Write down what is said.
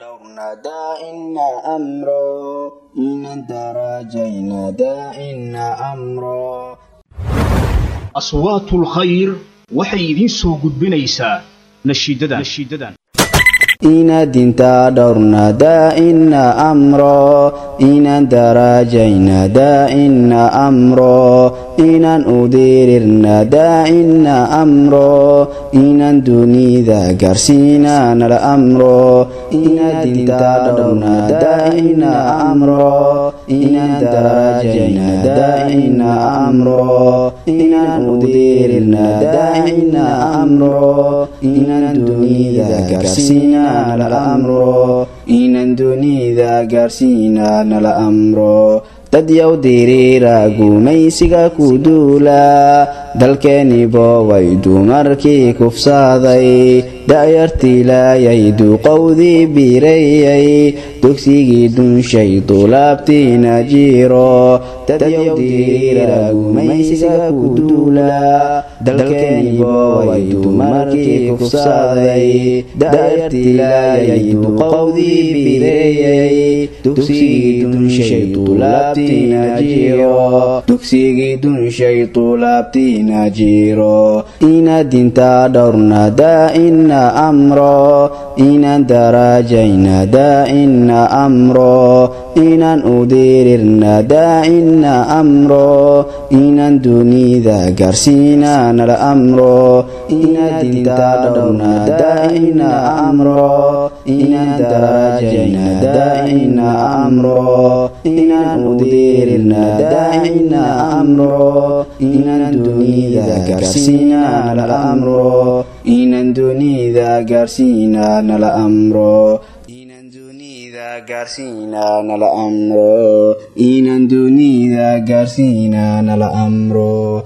dhowrna daa'ina amro inan darajayna daa'ina amro. Aswaatul khayr waxay idiin soo gudbinaysaa nashiidadan nashiidadan ina dinta dhowrna daa'ina amro. Inan darajayna daa'ina amro. Inan udirirna daa'ina amro. Inan dunida gaarsiina nala amro. Ina dinta dhowrna daa'ina amro. Inan darajayna daa'ina amro. Inan udirirna daa'ina amro inan dunida gaarsiina nala amro inan dunida gaarsiina nala amro dad yow diriira gumaysiga ku duula dalkeenibo way dumarkii kufsaaday da'yartiilaayay duqowdii biirayay dugsigii dunshay dulaabtiina jiiro dad yow diriira gumaysiga ku duula dalkeenibo way dumarkii kufsaaday da'yartiilaayay duqowdii biirayay dugsigii dunshay dulaabtiina jiiro dugsigii dunshay dulaabtiina jiiro ina dinta dhowrna daa'ina amro inan darajayna daa'ina amro inan udirirna daa'ina amro inan dunida gaarsiina nala amro. Ina dinta dhowrna daa'ina amro. Inan dunida gaarsiina nala amro. Inan dunida gaarsiina nala amro. Inan dunida gaarsiina nala amro